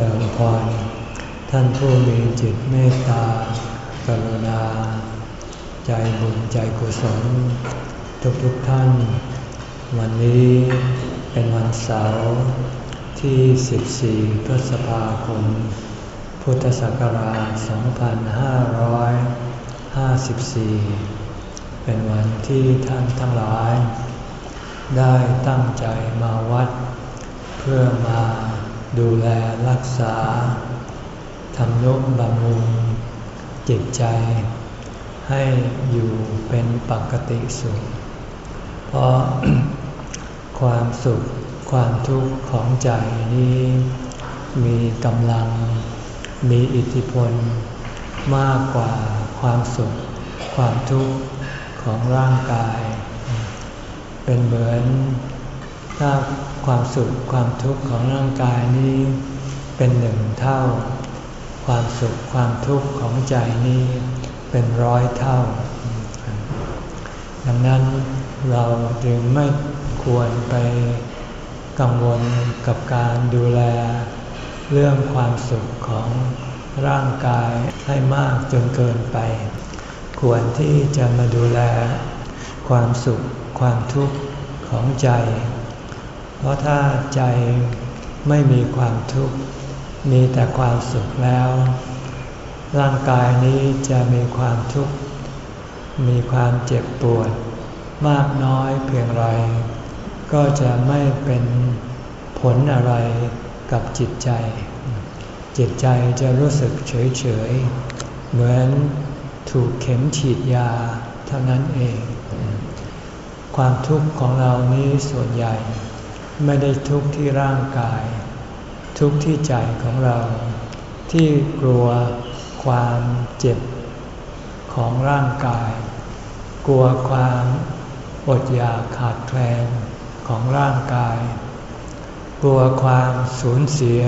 ริญพร ท่านผู้มีจิตเมตตากรุณา ใจบุญใจกุศล ทุกๆทท่าน วันนี้เป็นวันเสาร์ที่ 14 พฤษภาคม พุทธศักราช 2554 เป็นวันที่ท่านทั้งหลาย ได้ตั้งใจมาวัด เพื่อมา ดูแลรักษาทำนุบำรุงจิตใจ ให้อยู่เป็นปกติสุข เพราะความสุขความทุกข์ของใจนี้มีกำลังมีอิทธิพล มากกว่าความสุข ความทุกข์ของร่างกาย เป็นเหมือนถ้า ความสุขความทุกข์ของร่างกายนี้ เป็นหนึ่งเท่า ความสุขความทุกข์ของใจนี้เป็นร้อยเท่า ดังนั้นเราจึงไม่ควรไปกังวลกับการดูแล เรื่องความสุขของร่างกายให้มากจนเกินไป ควรที่จะมาดูแล ความสุขความทุกข์ของใจ เพราะถ้าใจไม่มีความทุกข์ มีแต่ความสุขแล้ว ร่างกายนี้จะมีความทุกข์ มีความเจ็บปวด มากน้อยเพียงไร ก็จะไม่เป็นผลอะไรกับจิตใจ จิตใจจะรู้สึกเฉยเฉย เหมือนถูกเข็มฉีดยาเท่านั้นเอง ความทุกข์ของเรานี้ส่วนใหญ่ ไม่ได้ทุกข์ที่ร่างกาย ทุกข์ที่ใจของเรา ที่กลัวความเจ็บของร่างกาย กลัวความอดอยากขาดแคลนของร่างกาย กลัวความสูญเสีย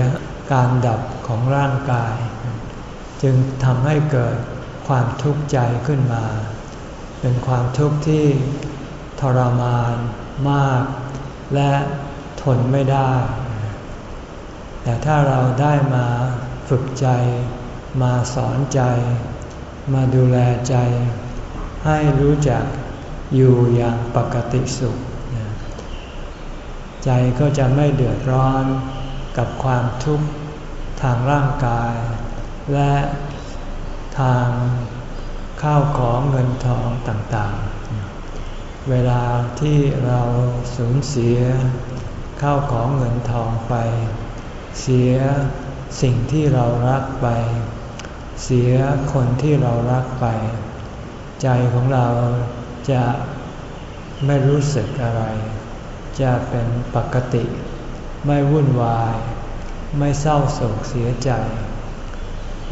การดับของร่างกาย จึงทำให้เกิดความทุกข์ใจขึ้นมา เป็นความทุกข์ที่ทรมานมาก และ ทนไม่ได้ แต่ถ้าเราได้มาฝึกใจ มาสอนใจ มาดูแลใจ ให้รู้จักอยู่อย่างปกติสุข ใจก็จะไม่เดือดร้อนกับความทุกข์ทางร่างกาย และทางข้าวของเงินทองต่างๆ เวลาที่เราสูญเสีย ข้าวของเงินทองไป เสียสิ่งที่เรารักไป เสียคนที่เรารักไป ใจของเราจะไม่รู้สึกอะไร จะเป็นปกติ ไม่วุ่นวาย ไม่เศร้าโศกเสียใจ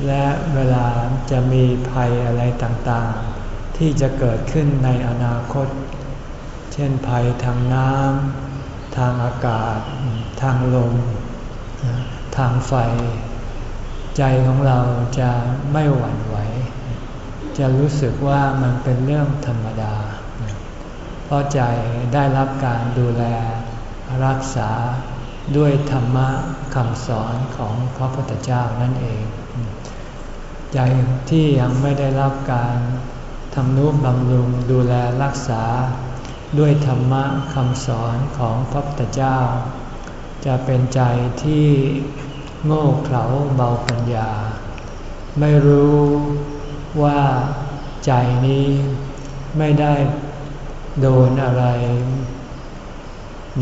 และเวลาจะมีภัยอะไรต่างๆ ที่จะเกิดขึ้นในอนาคต เช่นภัยทางน้ำ ทางอากาศ ทางลม ทางไฟ ใจของเราจะไม่หวั่นไหว จะรู้สึกว่ามันเป็นเรื่องธรรมดา เพราะใจได้รับการดูแลรักษาด้วยธรรมะคำสอนของพระพุทธเจ้านั่นเอง ใจที่ยังไม่ได้รับการทำนุบำรุงดูแลรักษา ด้วยธรรมะคำสอนของพระพุทธเจ้า จะเป็นใจที่โง่เขลาเบาปัญญา ไม่รู้ว่าใจนี้ไม่ได้โดนอะไร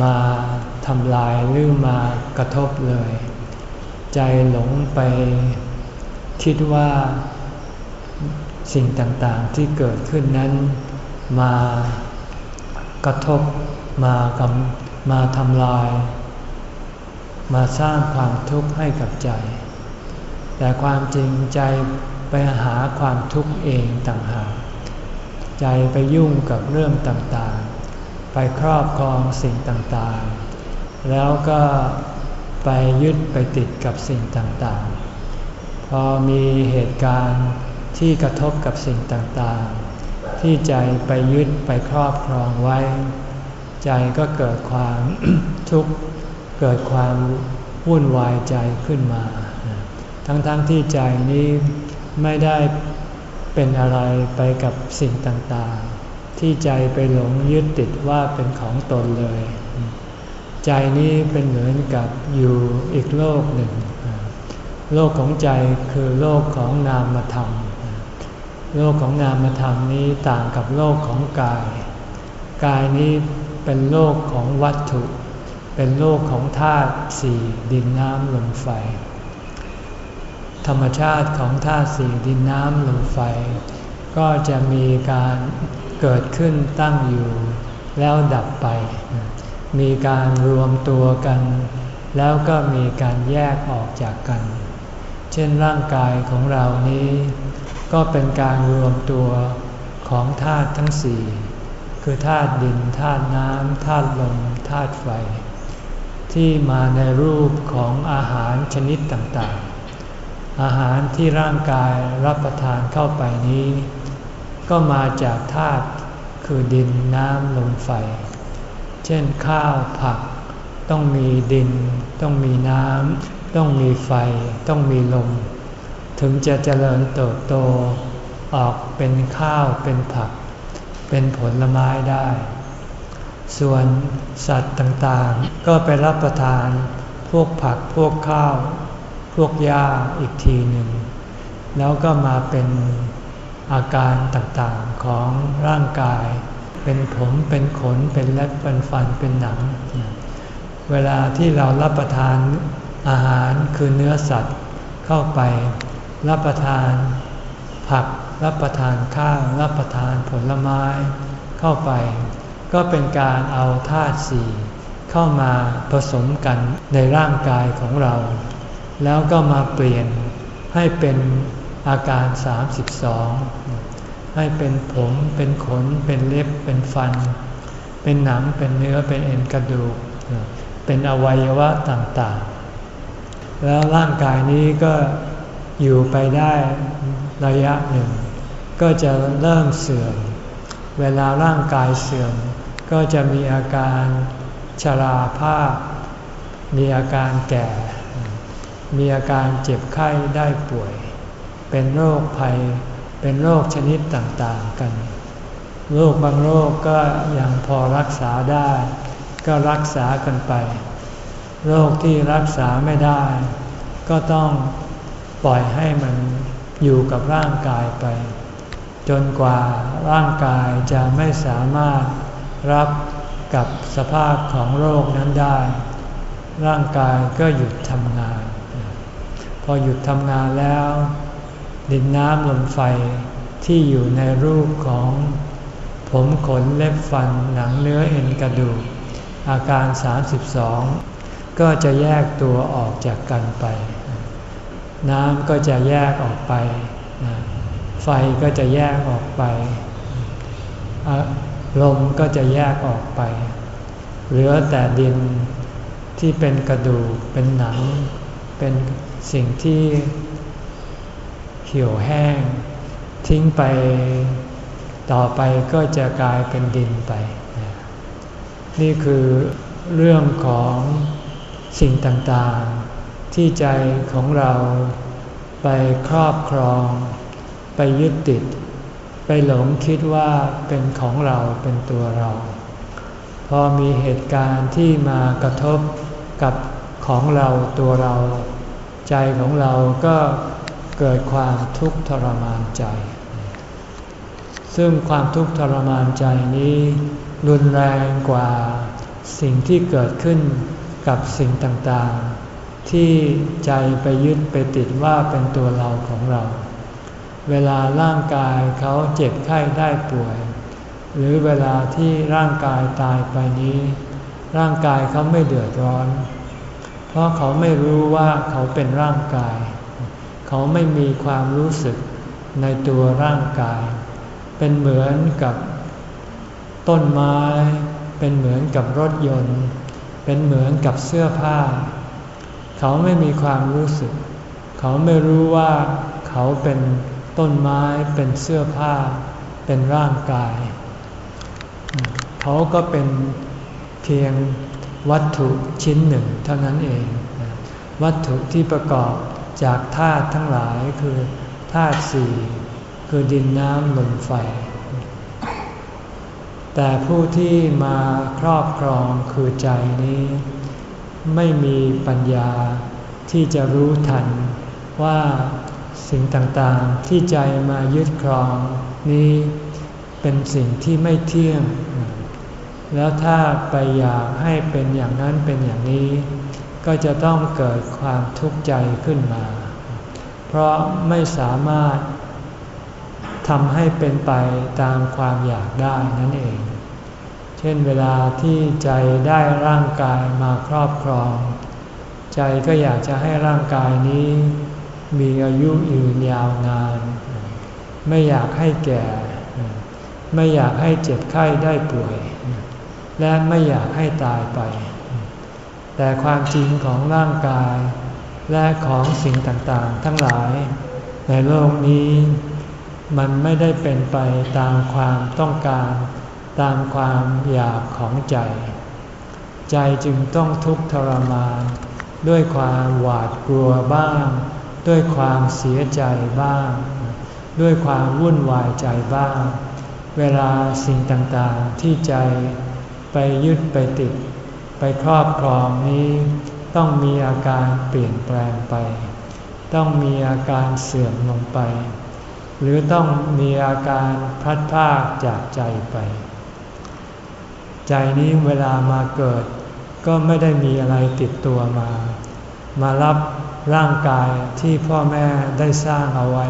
มาทำลายหรือมากระทบเลย ใจหลงไปคิดว่าสิ่งต่างๆที่เกิดขึ้นนั้นมา กระทบมากำมาทำลาย มาสร้างความทุกข์ให้กับใจ แต่ความจริงใจไปหาความทุกข์เองต่างหากใจไปยุ่งกับเรื่องต่างๆ ไปครอบครองสิ่งต่างๆ แล้วก็ไปยึดไปติดกับสิ่งต่างๆ พอมีเหตุการณ์ที่กระทบกับสิ่งต่างๆ ที่ใจไปยึดไปครอบครองไว้ ใจก็เกิดความทุกข์เกิดความวุ่นวายใจขึ้นมา ทั้งๆทที่ใจนี้ไม่ได้เป็นอะไรไปกับสิ่งต่างๆ ที่ใจไปหลงยึดติดว่าเป็นของตนเลย ใจนี้เป็นเหมือนกับอยู่อีกโลกหนึ่ง โลกของใจคือโลกของนามธรรม โลกของนามธรรมนี้ต่างกับโลกของกาย กายนี้เป็นโลกของวัตถุ เป็นโลกของธาตุสี่ดินน้ำลมไฟ ธรรมชาติของธาตุสี่ดินน้ำลมไฟ ก็จะมีการเกิดขึ้นตั้งอยู่แล้วดับไป มีการรวมตัวกัน แล้วก็มีการแยกออกจากกัน เช่นร่างกายของเรานี้ ก็เป็นการรวมตัวของธาตุทั้งสี่คือธาตุดินธาตุน้ำธาตุลมธาตุไฟ ที่มาในรูปของอาหารชนิดต่างๆ อาหารที่ร่างกายรับประทานเข้าไปนี้ ก็มาจากธาตุคือดินน้ำลมไฟ เช่นข้าวผัก ต้องมีดิน ต้องมีน้ำต้องมีไฟ ต้องมีลม ถึงจะเจริญเติบโตออกเป็นข้าวเป็นผัก เป็นผลไม้ได้ ส่วนสัตว์ต่างๆ ก็ไปรับประทานพวกผักพวกข้าว พวกหญ้าอีกทีหนึ่ง แล้วก็มาเป็นอาการต่างๆของร่างกาย เป็นผมเป็นขนเป็นเล็บเป็นฟันเป็นหนัง เวลาที่เรารับประทานอาหารคือเนื้อสัตว์เข้าไป รับประทานผักรับประทานข้าวรับประทานผลไม้เข้าไป ก็เป็นการเอาธาตุสี่เข้ามาผสมกันในร่างกายของเรา แล้วก็มาเปลี่ยนให้เป็นอาการ 32 ให้เป็นผมเป็นขน เป็นเล็บเป็นฟัน เป็นหนังเป็นเนื้อเป็นเอ็นกระดูก เป็นอวัยวะต่างๆ แล้วร่างกายนี้ก็ อยู่ไปได้ระยะหนึ่ง ก็จะเริ่มเสื่อม เวลาร่างกายเสื่อม ก็จะมีอาการชราภาพ มีอาการแก่ มีอาการเจ็บไข้ได้ป่วย เป็นโรคภัย เป็นโรคชนิดต่างๆกัน โรคบางโรคก็ยังพอรักษาได้ ก็รักษากันไป โรคที่รักษาไม่ได้ ก็ต้อง ปล่อยให้มันอยู่กับร่างกายไป จนกว่าร่างกายจะไม่สามารถรับกับสภาพของโรคนั้นได้ ร่างกายก็หยุดทำงาน พอหยุดทำงานแล้ว ดินน้ำลมไฟที่อยู่ในรูปของผมขนเล็บฟันหนังเนื้อเอ็นกระดูก อาการ 32 ก็จะแยกตัวออกจากกันไป น้ำก็จะแยกออกไป ไฟก็จะแยกออกไป ลมก็จะแยกออกไป เหลือแต่ดินที่เป็นกระดูกเป็นหนัง เป็นสิ่งที่เหี่ยวแห้ง ทิ้งไปต่อไปก็จะกลายเป็นดินไป นี่คือเรื่องของสิ่งต่าง ที่ใจของเราไปครอบครอง ไปยึดติด ไปหลงคิดว่าเป็นของเราเป็นตัวเรา พอมีเหตุการณ์ที่มากระทบกับของเราตัวเรา ใจของเราก็เกิดความทุกข์ทรมานใจ ซึ่งความทุกข์ทรมานใจนี้ รุนแรงกว่าสิ่งที่เกิดขึ้นกับสิ่งต่างๆ ที่ใจไปยึดไปติดว่าเป็นตัวเราของเรา เวลาร่างกายเขาเจ็บไข้ได้ป่วย หรือเวลาที่ร่างกายตายไปนี้ ร่างกายเขาไม่เดือดร้อน เพราะเขาไม่รู้ว่าเขาเป็นร่างกาย เขาไม่มีความรู้สึกในตัวร่างกาย เป็นเหมือนกับต้นไม้ เป็นเหมือนกับรถยนต์ เป็นเหมือนกับเสื้อผ้า เขาไม่มีความรู้สึก เขาไม่รู้ว่าเขาเป็นต้นไม้เป็นเสื้อผ้า เป็นร่างกาย เขาก็เป็นเพียงวัตถุชิ้นหนึ่งเท่านั้นเอง วัตถุที่ประกอบจากธาตุทั้งหลายคือธาตุสี่คือดินน้ำลมไฟ แต่ผู้ที่มาครอบครองคือใจนี้ ไม่มีปัญญาที่จะรู้ทันว่าสิ่งต่างๆที่ใจมายึดครองนี้เป็นสิ่งที่ไม่เที่ยง แล้วถ้าไปอยากให้เป็นอย่างนั้นเป็นอย่างนี้ ก็จะต้องเกิดความทุกข์ใจขึ้นมา เพราะไม่สามารถทำให้เป็นไปตามความอยากได้นั่นเอง เช่นเวลาที่ใจได้ร่างกายมาครอบครอง ใจก็อยากจะให้ร่างกายนี้มีอายุยืนยาวนาน ไม่อยากให้แก่ ไม่อยากให้เจ็บไข้ได้ป่วย และไม่อยากให้ตายไป แต่ความจริงของร่างกาย และของสิ่งต่างๆ ทั้งหลาย ในโลกนี้มันไม่ได้เป็นไปตามความต้องการ ตามความอยากของใจ ใจจึงต้องทุกข์ทรมาน ด้วยความหวาดกลัวบ้าง ด้วยความเสียใจบ้าง ด้วยความวุ่นวายใจบ้าง เวลาสิ่งต่างๆที่ใจไปยึดไปติด ไปครอบครองนี้ ต้องมีอาการเปลี่ยนแปลงไป ต้องมีอาการเสื่อมลงไป หรือต้องมีอาการพัดพากจากใจไป ใจนี้เวลามาเกิด ก็ไม่ได้มีอะไรติดตัวมา มารับร่างกายที่พ่อแม่ได้สร้างเอาไว้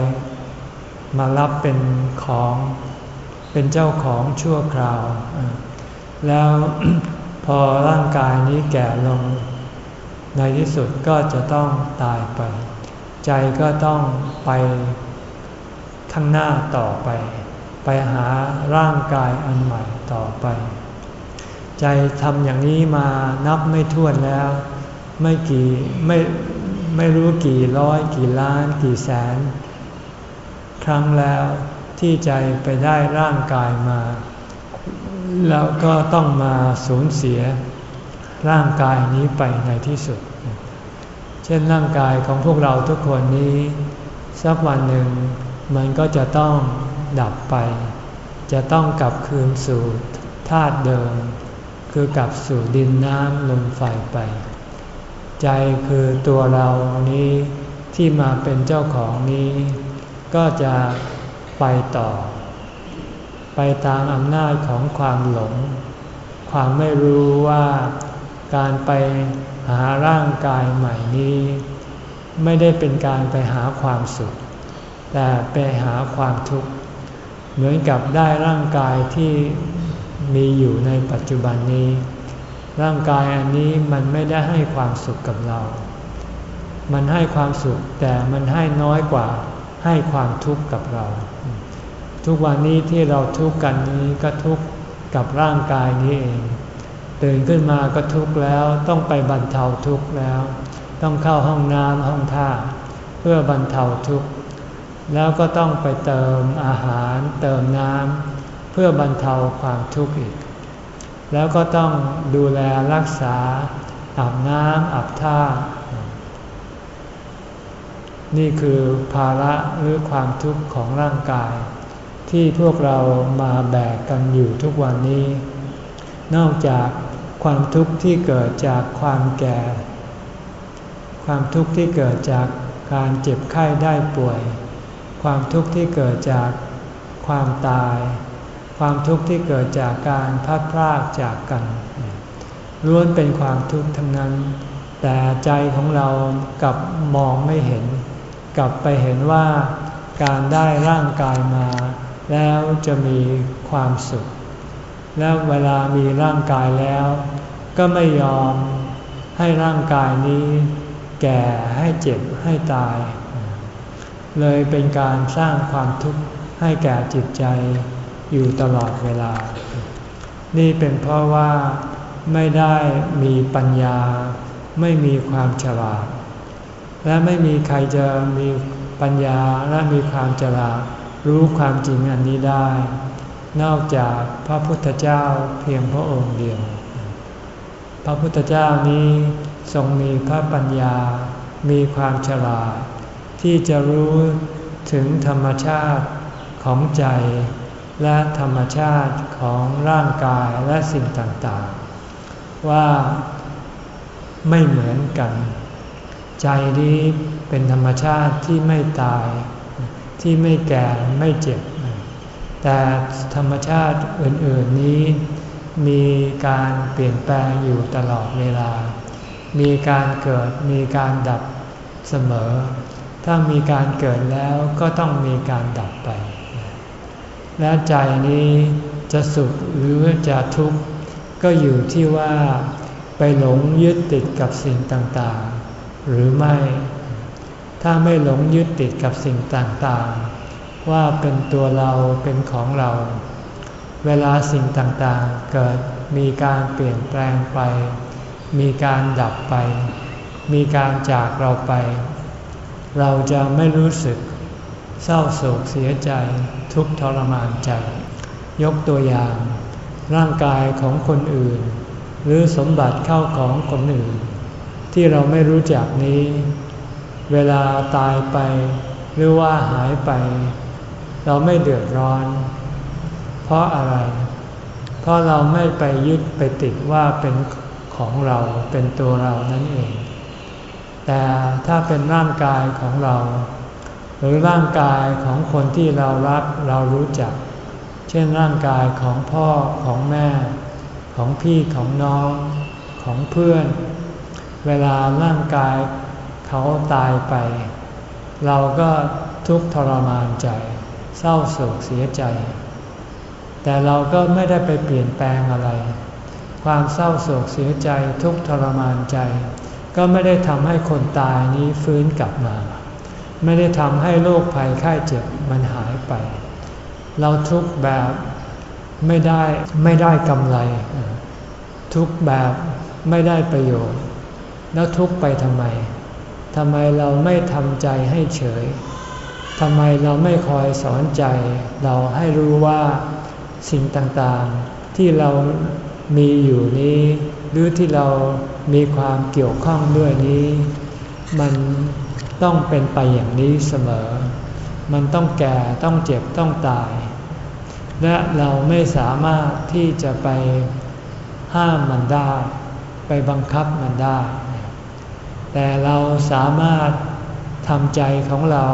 มารับเป็นของเป็นเจ้าของชั่วคราว แล้วพอร่างกายนี้แก่ลง ในที่สุดก็จะต้องตายไป ใจก็ต้องไปข้างหน้าต่อไป ไปหาร่างกายอันใหม่ต่อไป ใจทำอย่างนี้มานับไม่ถ้วนแล้ว ไม่กี่ไม่ไม่รู้กี่ร้อยกี่ล้านกี่แสน ครั้งแล้วที่ใจไปได้ร่างกายมา แล้วก็ต้องมาสูญเสียร่างกายนี้ไปในที่สุด เช่นร่างกายของพวกเราทุกคนนี้ สักวันหนึ่งมันก็จะต้องดับไป จะต้องกลับคืนสู่ธาตุเดิม คือกลับสู่ดินน้ำลมไฟไป ใจคือตัวเรานี้ที่มาเป็นเจ้าของนี้ ก็จะไปต่อ ไปตามอำนาจของความหลง ความไม่รู้ว่าการไปหาร่างกายใหม่นี้ ไม่ได้เป็นการไปหาความสุข แต่ไปหาความทุกข์ เหมือนกับได้ร่างกายที่ มีอยู่ในปัจจุบันนี้ ร่างกายอันนี้มันไม่ได้ให้ความสุขกับเรา มันให้ความสุขแต่มันให้น้อยกว่าให้ความทุกข์กับเรา ทุกวันนี้ที่เราทุกข์กันนี้ก็ทุกข์กับร่างกายนี้เองตื่นขึ้นมาก็ทุกข์แล้วต้องไปบรรเทาทุกข์แล้ว ต้องเข้าห้องน้ำห้องท่า เพื่อบรรเทาทุกข์แล้วก็ต้องไปเติมอาหารเติมน้ำ พื่อบรรเทาความทุกข์อีก แล้วก็ต้องดูแลรักษาอาบน้ำอาบท่า นี่คือภาระหรือความทุกข์ของร่างกาย ที่พวกเรามาแบกกันอยู่ทุกวันนี้ นอกจากความทุกข์ที่เกิดจากความแก่ ความทุกข์ที่เกิดจากการเจ็บไข้ได้ป่วย ความทุกข์ที่เกิดจากความตาย ความทุกข์ที่เกิดจากการพัดพรากจากกันล้วนเป็นความทุกข์ทั้งนั้น แต่ใจของเรากับมองไม่เห็น กลับไปเห็นว่าการได้ร่างกายมา แล้วจะมีความสุข แล้วเวลามีร่างกายแล้ว ก็ไม่ยอมให้ร่างกายนี้ แก่ให้เจ็บให้ตาย เลยเป็นการสร้างความทุกข์ให้แก่จิตใจ อยู่ตลอดเวลา นี่เป็นเพราะว่าไม่ได้มีปัญญา ไม่มีความฉลาด และไม่มีใครจะมีปัญญาและมีความฉลาดรู้ความจริงอันนี้ได้ นอกจากพระพุทธเจ้าเพียงพระองค์เดียว พระพุทธเจ้านี้ทรงมีพระปัญญา มีความฉลาด ที่จะรู้ถึงธรรมชาติของใจ และธรรมชาติของร่างกายและสิ่งต่างๆ ว่าไม่เหมือนกัน ใจนี้เป็นธรรมชาติที่ไม่ตาย ที่ไม่แก่ไม่เจ็บ แต่ธรรมชาติอื่นๆนี้ มีการเปลี่ยนแปลงอยู่ตลอดเวลา มีการเกิดมีการดับเสมอ ถ้ามีการเกิดแล้วก็ต้องมีการดับไป และใจนี้จะสุขหรือจะทุกข์ก็อยู่ที่ว่าไปหลงยึดติดกับสิ่งต่างๆ หรือไม่ ถ้าไม่หลงยึดติดกับสิ่งต่างๆ ว่าเป็นตัวเราเป็นของเรา เวลาสิ่งต่างๆ เกิดมีการเปลี่ยนแปลงไป มีการดับไป มีการจากเราไป เราจะไม่รู้สึก เศร้าโศกเสียใจ ทุกทรมานใจ ยกตัวอย่าง ร่างกายของคนอื่น หรือสมบัติเข้าของคนอื่น ที่เราไม่รู้จักนี้ เวลาตายไป หรือว่าหายไป เราไม่เดือดร้อน เพราะอะไร เพราะเราไม่ไปยึดไปติดว่าเป็นของเราเป็นตัวเรานั่นเอง แต่ถ้าเป็นร่างกายของเรา หรือร่างกายของคนที่เรารักเรารู้จัก เช่นร่างกายของพ่อของแม่ ของพี่ของน้อง ของเพื่อน เวลาร่างกายเขาตายไป เราก็ทุกข์ทรมานใจ เศร้าโศกเสียใจ แต่เราก็ไม่ได้ไปเปลี่ยนแปลงอะไร ความเศร้าโศกเสียใจทุกข์ทรมานใจ ก็ไม่ได้ทำให้คนตายนี้ฟื้นกลับมา ไม่ได้ทำให้โรคภัยไข้เจ็บมันหายไป เราทุกแบบไม่ได้ไม่ได้กำไร ทุกแบบไม่ได้ประโยชน์ แล้วทุกไปทำไมทำไมเราไม่ทำใจให้เฉยทำไมเราไม่คอยสอนใจ เราให้รู้ว่าสิ่งต่างๆที่เรามีอยู่นี้ หรือที่เรามีความเกี่ยวข้องด้วยนี้ มัน ต้องเป็นไปอย่างนี้เสมอ มันต้องแก่ต้องเจ็บต้องตาย และเราไม่สามารถที่จะไปห้ามมันได้ ไปบังคับมันได้ แต่เราสามารถทำใจของเรา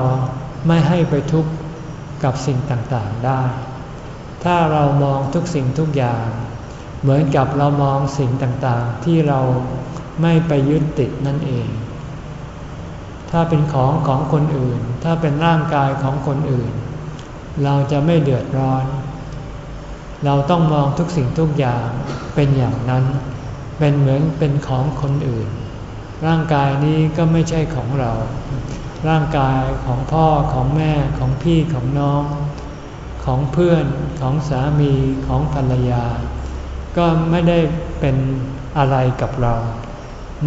ไม่ให้ไปทุกข์กับสิ่งต่างๆได้ ถ้าเรามองทุกสิ่งทุกอย่าง เหมือนกับเรามองสิ่งต่างๆ ที่เราไม่ไปยึดติดนั่นเอง ถ้าเป็นของของคนอื่น ถ้าเป็นร่างกายของคนอื่น เราจะไม่เดือดร้อน เราต้องมองทุกสิ่งทุกอย่างเป็นอย่างนั้น เป็นเหมือนเป็นของคนอื่น ร่างกายนี้ก็ไม่ใช่ของเรา ร่างกายของพ่อของแม่ของพี่ของน้อง ของเพื่อนของสามีของภรรยา ก็ไม่ได้เป็นอะไรกับเรา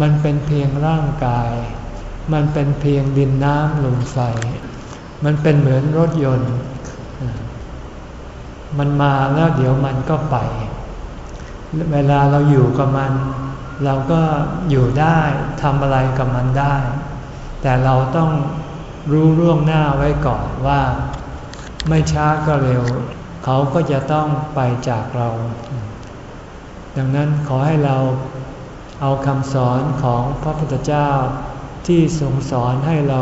มันเป็นเพียงร่างกาย มันเป็นเพียงดินน้ำลมไฟ มันเป็นเหมือนรถยนต์ มันมาแล้วเดี๋ยวมันก็ไป เวลาเราอยู่กับมัน เราก็อยู่ได้ทำอะไรกับมันได้ แต่เราต้องรู้ร่วงหน้าไว้ก่อนว่า ไม่ช้าก็เร็ว เขาก็จะต้องไปจากเรา ดังนั้นขอให้เราเอาคำสอนของพระพุทธเจ้า ที่ทรงสอนให้เรา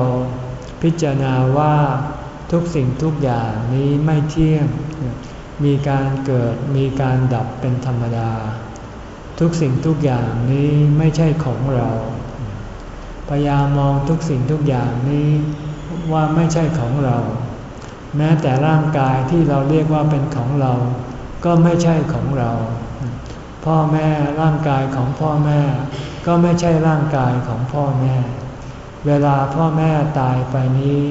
พิจารณาว่าทุกสิ่งทุกอย่างนี้ไม่เที่ยง มีการเกิดมีการดับเป็นธรรมดา ทุกสิ่งทุกอย่างนี้ไม่ใช่ของเรา พยายามมองทุกสิ่งทุกอย่างนี้ว่าไม่ใช่ของเรา แม้แต่ร่างกายที่เราเรียกว่าเป็นของเรา ก็ไม่ใช่ของเรา พ่อแม่ร่างกายของพ่อแม่ ก็ไม่ใช่ร่างกายของพ่อแม่ เวลาพ่อแม่ตายไปนี้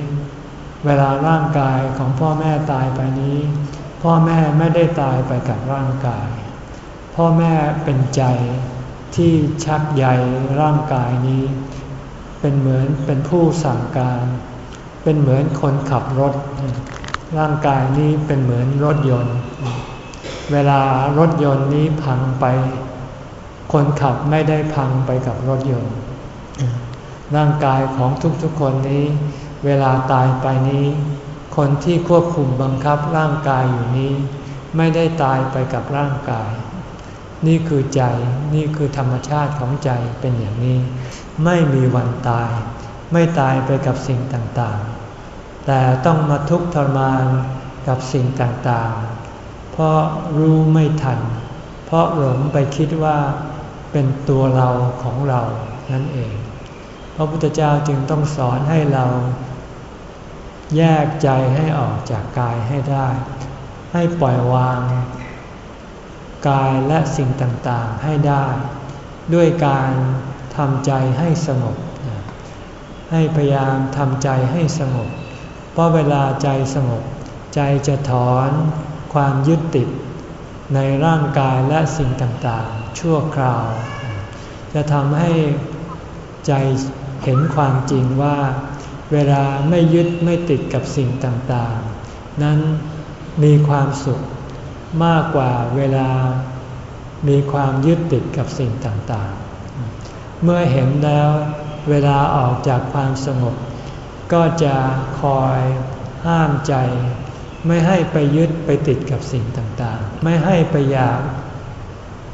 เวลาร่างกายของพ่อแม่ตายไปนี้ พ่อแม่ไม่ได้ตายไปกับร่างกาย พ่อแม่เป็นใจที่ชักใยร่างกายนี้ เป็นเหมือนเป็นผู้สั่งการ เป็นเหมือนคนขับรถ ร่างกายนี้เป็นเหมือนรถยนต์ เวลารถยนต์นี้พังไป คนขับไม่ได้พังไปกับรถยนต์ ร่างกายของทุกๆคนนี้ เวลาตายไปนี้ คนที่ควบคุมบังคับร่างกายอยู่นี้ ไม่ได้ตายไปกับร่างกาย นี่คือใจนี่คือธรรมชาติของใจเป็นอย่างนี้ ไม่มีวันตาย ไม่ตายไปกับสิ่งต่างๆ แต่ต้องมาทุกข์ทรมานกับสิ่งต่างๆ เพราะรู้ไม่ทัน เพราะหลงไปคิดว่าเป็นตัวเราของเรานั่นเอง พระพุทธเจ้าจึงต้องสอนให้เราแยกใจให้ออกจากกายให้ได้ ให้ปล่อยวาง กายและสิ่งต่างๆให้ได้ ด้วยการทำใจให้สงบ ให้พยายามทำใจให้สงบ เพราะเวลาใจสงบ ใจจะถอนความยึดติด ในร่างกายและสิ่งต่างๆ ชั่วคราว จะทำให้ใจ เห็นความจริงว่า เวลาไม่ยึดไม่ติดกับสิ่งต่างๆ นั้นมีความสุขมากกว่าเวลามีความยึดติดกับสิ่งต่างๆ เมื่อเห็นแล้วเวลาออกจากความสงบ ก็จะคอยห้ามใจ ไม่ให้ไปยึดไปติดกับสิ่งต่างๆ ไม่ให้ไปอยาก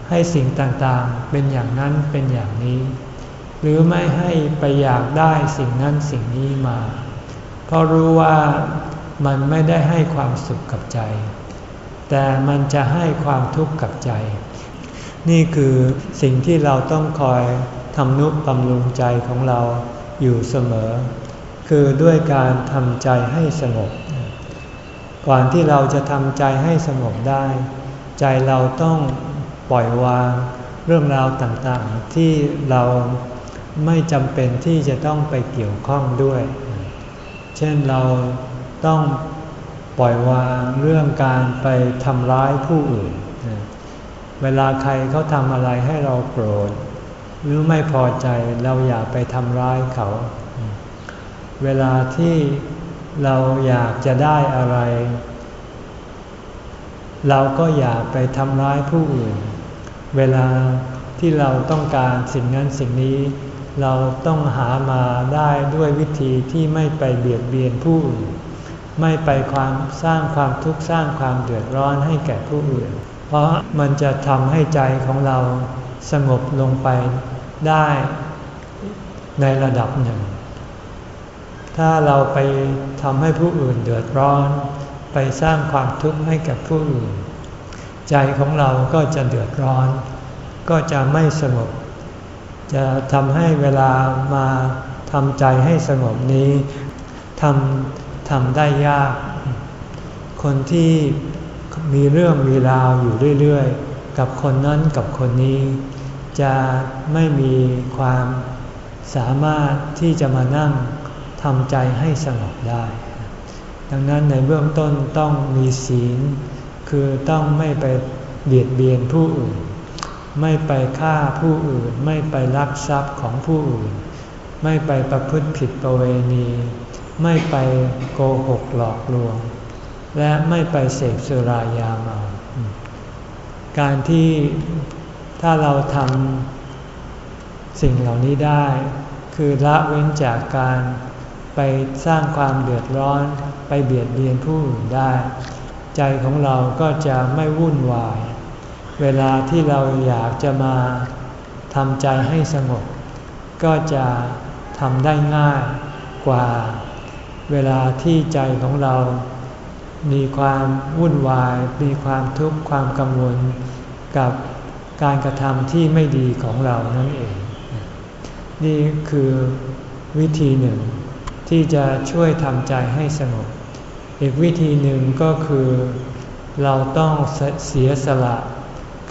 ให้สิ่งต่างๆ เป็นอย่างนั้นเป็นอย่างนี้ หรือไม่ให้ไปอยากได้สิ่งนั้นสิ่งนี้มา เพราะรู้ว่ามันไม่ได้ให้ความสุขกับใจ แต่มันจะให้ความทุกข์กับใจ นี่คือสิ่งที่เราต้องคอยทำนุบำรุงใจของเราอยู่เสมอ คือด้วยการทำใจให้สงบ ก่อนที่เราจะทำใจให้สงบได้ ใจเราต้องปล่อยวางเรื่องราวต่างๆที่เรา ไม่จำเป็นที่จะต้องไปเกี่ยวข้องด้วย เช่นเราต้องปล่อยวางเรื่องการไปทำร้ายผู้อื่น เวลาใครเขาทำอะไรให้เราโกรธ หรือไม่พอใจเราอย่าไปทำร้ายเขา เวลาที่เราอยากจะได้อะไร เราก็อย่าไปทำร้ายผู้อื่น เวลาที่เราต้องการสิ่งนั้นสิ่งนี้ เราต้องหามาได้ด้วยวิธีที่ไม่ไปเบียดเบียนผู้อื่น ไม่ไปความสร้างความทุกข์สร้างความเดือดร้อนให้แก่ผู้อื่น เพราะมันจะทำให้ใจของเราสงบลงไปได้ในระดับหนึ่ง ถ้าเราไปทำให้ผู้อื่นเดือดร้อน ไปสร้างความทุกข์ให้กับผู้อื่น ใจของเราก็จะเดือดร้อน ก็จะไม่สงบ จะทำให้เวลามาทำใจให้สงบนี้ทำทำได้ยาก คนที่มีเรื่องมีราวอยู่เรื่อยๆ กับคนนั้นกับคนนี้ จะไม่มีความสามารถที่จะมานั่งทำใจให้สงบได้ ดังนั้นในเบื้องต้นต้องมีศีล คือต้องไม่ไปเบียดเบียนผู้อื่น ไม่ไปฆ่าผู้อื่น ไม่ไปลักทรัพย์ของผู้อื่น ไม่ไปประพฤติผิดประเวณี ไม่ไปโกหกหลอกลวง และไม่ไปเสพสุรายาเมาการที่ถ้าเราทำสิ่งเหล่านี้ได้ คือละเว้นจากการไปสร้างความเดือดร้อน ไปเบียดเบียนผู้อื่นได้ ใจของเราก็จะไม่วุ่นวาย เวลาที่เราอยากจะมาทำใจให้สงบ ก็จะทำได้ง่ายกว่า เวลาที่ใจของเรา มีความวุ่นวาย มีความทุกข์ความกังวลกับการกระทำที่ไม่ดีของเรานั่นเอง นี่คือวิธีหนึ่ง ที่จะช่วยทำใจให้สงบ อีกวิธีหนึ่งก็คือ เราต้องเสียสละ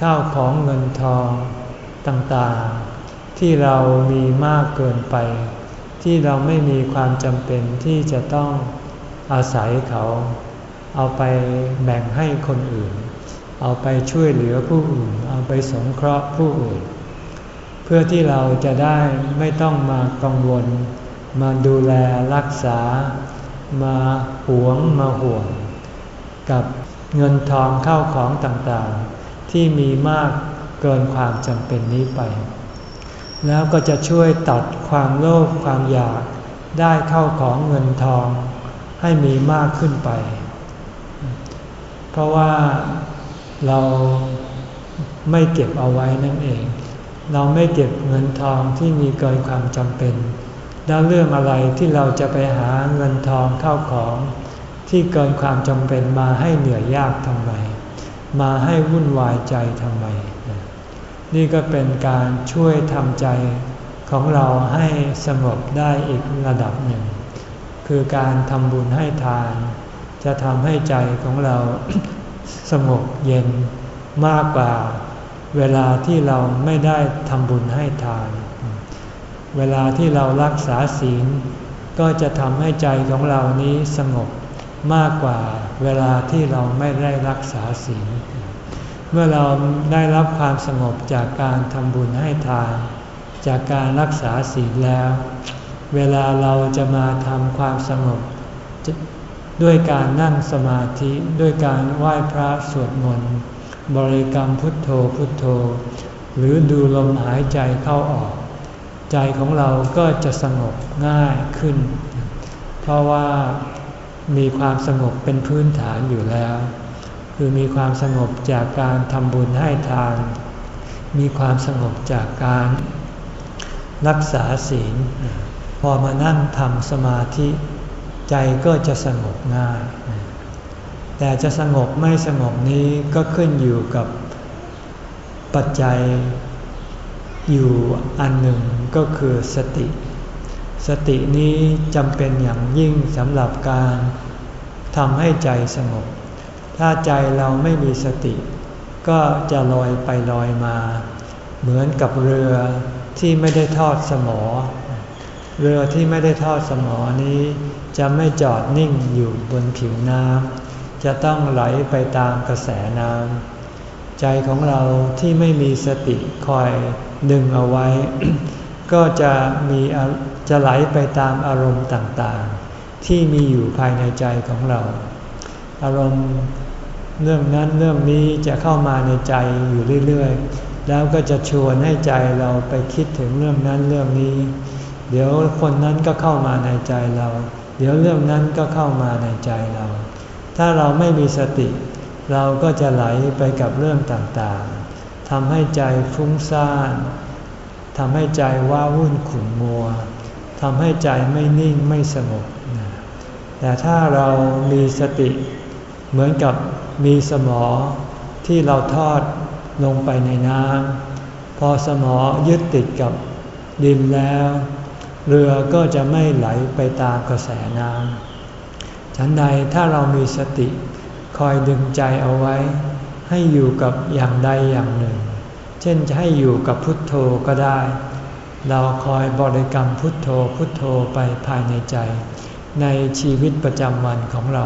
ข้าวของเงินทองต่างๆ ที่เรามีมากเกินไป ที่เราไม่มีความจำเป็นที่จะต้องอาศัยเขา เอาไปแบ่งให้คนอื่น เอาไปช่วยเหลือผู้อื่น เอาไปสงเคราะห์ผู้อื่น เพื่อที่เราจะได้ไม่ต้องมากังวล มาดูแลรักษา มาหวงมาห่วง กับเงินทองเข้าของต่างๆ ที่มีมากเกินความจำเป็นนี้ไป แล้วก็จะช่วยตัดความโลภความอยากได้เข้าของเงินทองให้มีมากขึ้นไป เพราะว่าเราไม่เก็บเอาไว้นั่นเอง เราไม่เก็บเงินทองที่มีเกินความจำเป็น แล้วเรื่องอะไรที่เราจะไปหาเงินทองเข้าของที่เกินความจำเป็นมาให้เหนื่อยยากทำไม มาให้วุ่นวายใจทำไม นี่ก็เป็นการช่วยทำใจของเราให้สงบได้อีกระดับหนึ่ง คือการทำบุญให้ทาน จะทำให้ใจของเราสงบเย็นมากกว่าเวลาที่เราไม่ได้ทำบุญให้ทาน เวลาที่เรารักษาศีล ก็จะทำให้ใจของเรานี้สงบมากกว่า เวลาที่เราไม่ได้รักษาศีล เมื่อเราได้รับความสงบจากการทำบุญให้ทาน จากการรักษาศีลแล้ว เวลาเราจะมาทำความสงบ ด้วยการนั่งสมาธิด้วยการไหว้พระสวดมนต์บริกรรมพุทโธพุทโธ หรือดูลมหายใจเข้าออก ใจของเราก็จะสงบง่ายขึ้น เพราะว่า มีความสงบเป็นพื้นฐานอยู่แล้ว คือมีความสงบจากการทำบุญให้ทาน มีความสงบจากการรักษาศีล พอมานั่งทำสมาธิ ใจก็จะสงบง่าย แต่จะสงบไม่สงบนี้ก็ขึ้นอยู่กับปัจจัยอยู่อันหนึ่งก็คือสติ สตินี้จำเป็นอย่างยิ่งสำหรับการทำให้ใจสงบ ถ้าใจเราไม่มีสติ ก็จะลอยไปลอยมา เหมือนกับเรือที่ไม่ได้ทอดสมอ เรือที่ไม่ได้ทอดสมอนี้ จะไม่จอดนิ่งอยู่บนผิวน้ำจะต้องไหลไปตามกระแสน้ำใจของเราที่ไม่มีสติคอยดึงเอาไว้ ก็จะมี จะไหลไปตามอารมณ์ต่างๆ ที่มีอยู่ภายในใจของเรา อารมณ์เรื่องนั้นเรื่องนี้จะเข้ามาในใจอยู่เรื่อยๆ แล้วก็จะชวนให้ใจเราไปคิดถึงเรื่องนั้นเรื่องนี้ เดี๋ยวคนนั้นก็เข้ามาในใจเรา เดี๋ยวเรื่องนั้นก็เข้ามาในใจเรา ถ้าเราไม่มีสติ เราก็จะไหลไปกับเรื่องต่างๆทำให้ใจฟุ้งซ่านทำให้ใจว้าวุ่นขุ่นมัว ทำให้ใจไม่นิ่งไม่สงบ แต่ถ้าเรามีสติเหมือนกับมีสมอที่เราทอดลงไปในน้ำพอสมอยึดติดกับดินแล้ว เรือก็จะไม่ไหลไปตามกระแสน้ำฉันใดถ้าเรามีสติคอยดึงใจเอาไว้ ให้อยู่กับอย่างใดอย่างหนึ่ง เช่นจะให้อยู่กับพุทโธก็ได้ เราคอยบริกรรมพุทโธพุทโธไปภายในใจ ในชีวิตประจำวันของเรา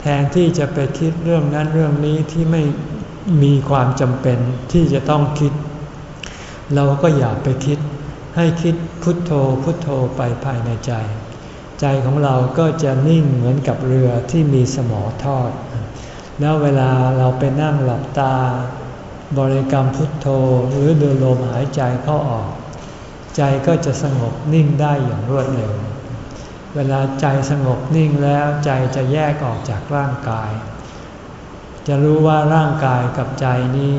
แทนที่จะไปคิดเรื่องนั้นเรื่องนี้ที่ไม่มีความจำเป็นที่จะต้องคิด เราก็อย่าไปคิด ให้คิดพุทโธพุทโธไปภายในใจ ใจของเราก็จะนิ่งเหมือนกับเรือที่มีสมอทอด แล้วเวลาเราไปนั่งหลับตา บริกรรมพุทโธหรือดูลมหายใจเข้าออก ใจก็จะสงบนิ่งได้อย่างรวดเร็ว เวลาใจสงบนิ่งแล้วใจจะแยกออกจากร่างกาย จะรู้ว่าร่างกายกับใจนี้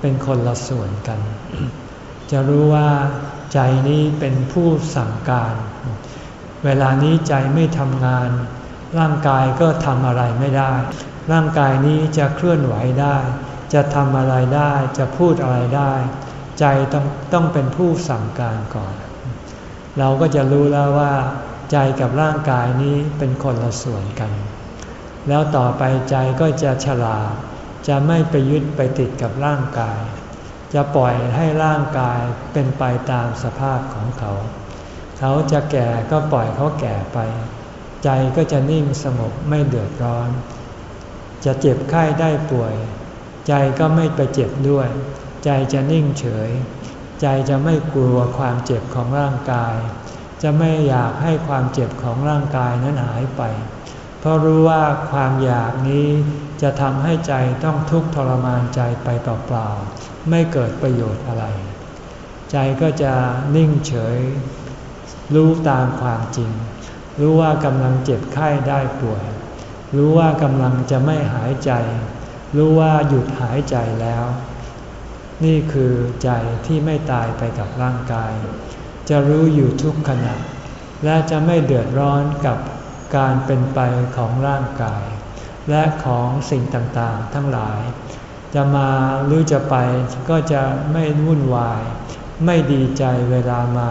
เป็นคนละส่วนกัน จะรู้ว่าใจนี้เป็นผู้สั่งการ เวลานี้ใจไม่ทำงาน ร่างกายก็ทำอะไรไม่ได้ ร่างกายนี้จะเคลื่อนไหวได้ จะทำอะไรได้ จะพูดอะไรได้ ใจต้องต้องเป็นผู้สั่งการก่อน เราก็จะรู้แล้วว่า ใจกับร่างกายนี้เป็นคนละส่วนกัน แล้วต่อไปใจก็จะฉลาดจะไม่ไปยึดไปติดกับร่างกาย จะปล่อยให้ร่างกายเป็นไปตามสภาพของเขา เขาจะแก่ก็ปล่อยเขาแก่ไป ใจก็จะนิ่งสงบไม่เดือดร้อน จะเจ็บไข้ได้ป่วย ใจก็ไม่ไปเจ็บด้วย ใจจะนิ่งเฉย ใจจะไม่กลัวความเจ็บของร่างกาย จะไม่อยากให้ความเจ็บของร่างกายนั้นหายไป เพราะรู้ว่าความอยากนี้จะทำให้ใจต้องทุกข์ทรมานใจไปเปล่าๆ ไม่เกิดประโยชน์อะไร ใจใจก็จะนิ่งเฉย รู้ตามความจริง รู้ว่ากำลังเจ็บไข้ได้ป่วย รู้ว่ากำลังจะไม่หายใจ รู้ว่าหยุดหายใจแล้ว นี่คือใจที่ไม่ตายไปกับร่างกาย จะรู้อยู่ทุกขณะ และจะไม่เดือดร้อนกับการเป็นไปของร่างกาย และของสิ่งต่างๆ ทั้งหลาย จะมาหรือจะไปก็จะไม่วุ่นวาย ไม่ดีใจเวลามา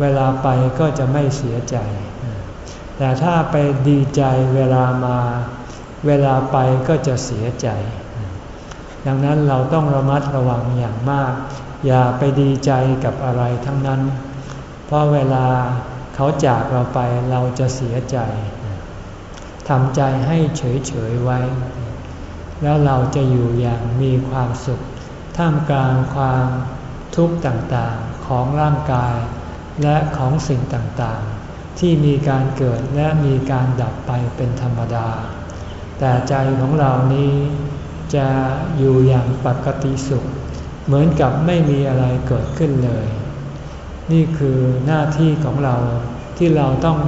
เวลาไปก็จะไม่เสียใจ แต่ถ้าไปดีใจเวลามา เวลาไปก็จะเสียใจ ดังนั้นเราต้องระมัดระวังอย่างมาก อย่าไปดีใจกับอะไรทั้งนั้น เพราะเวลาเขาจากเราไปเราจะเสียใจทำใจให้เฉยๆไว้ แล้วเราจะอยู่อย่างมีความสุข ท่ามกลางความทุกข์ต่างๆของร่างกาย และของสิ่งต่างๆ ที่มีการเกิดและมีการดับไปเป็นธรรมดา แต่ใจของเรานี้ จะอยู่อย่างปกติสุข เหมือนกับไม่มีอะไรเกิดขึ้นเลย นี่คือหน้าที่ของเราที่เราต้อง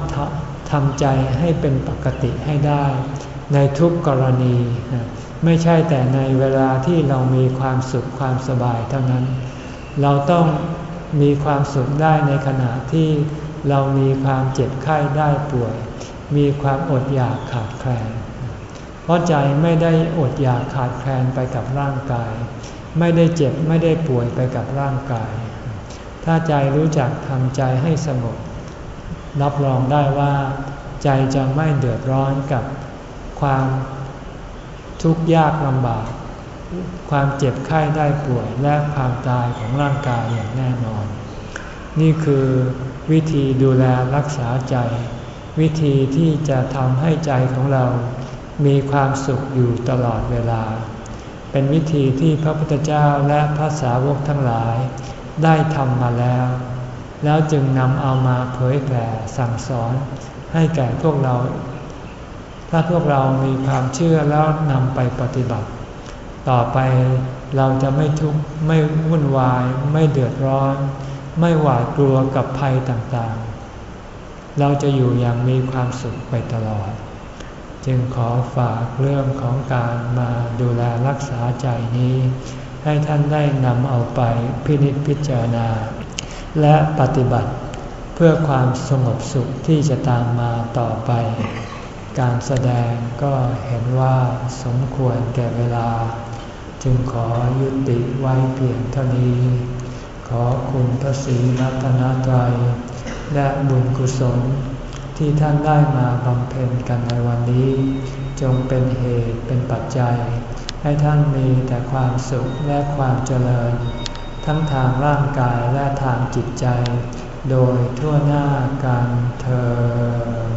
ทำใจให้เป็นปกติให้ได้ ในทุกกรณี ไม่ใช่แต่ในเวลาที่เรามีความสุขความสบายเท่านั้น เราต้องมีความสุขได้ในขณะที่เรามีความเจ็บไข้ได้ป่วย มีความอดอยากขาดแคลน เพราะใจไม่ได้อดอยากขาดแคลนไปกับร่างกาย ไม่ได้เจ็บไม่ได้ป่วยไปกับร่างกาย ถ้าใจรู้จักทำใจให้สงบรับรองได้ว่า ใจจะไม่เดือดร้อนกับความทุกข์ยากลำบาก ความเจ็บไข้ได้ป่วยและความตายของร่างกายอย่างแน่นอน นี่คือวิธีดูแลรักษาใจ วิธีที่จะทำให้ใจของเรา มีความสุขอยู่ตลอดเวลา เป็นวิธีที่พระพุทธเจ้าและพระสาวกทั้งหลาย ได้ทำมาแล้ว แล้วจึงนำเอามาเผยแผ่สั่งสอนให้แก่พวกเรา ถ้าพวกเรามีความเชื่อแล้วนำไปปฏิบัติ ต่อไปเราจะไม่ทุกข์ไม่วุ่นวาย ไม่เดือดร้อน ไม่หวาดกลัวกับภัยต่างๆ เราจะอยู่อย่างมีความสุขไปตลอด จึงขอฝากเรื่องของการมาดูแลรักษาใจนี้ ให้ท่านได้นำเอาไปพินิจพิจารณา และปฏิบัติเพื่อความสงบสุขที่จะตามมาต่อไป การแสดงก็เห็นว่าสมควรแก่เวลา จึงขอยุติไว้เพียงเท่านี้ ขอคุณพระศรีรัตนตรัยและบุญกุศล ที่ท่านได้มาบำเพ็ญกันในวันนี้ จงเป็นเหตุเป็นปัจจัย ให้ท่านมีแต่ความสุขและความเจริญ ทั้งทางร่างกายและทางจิตใจ โดยทั่วหน้ากันเธอ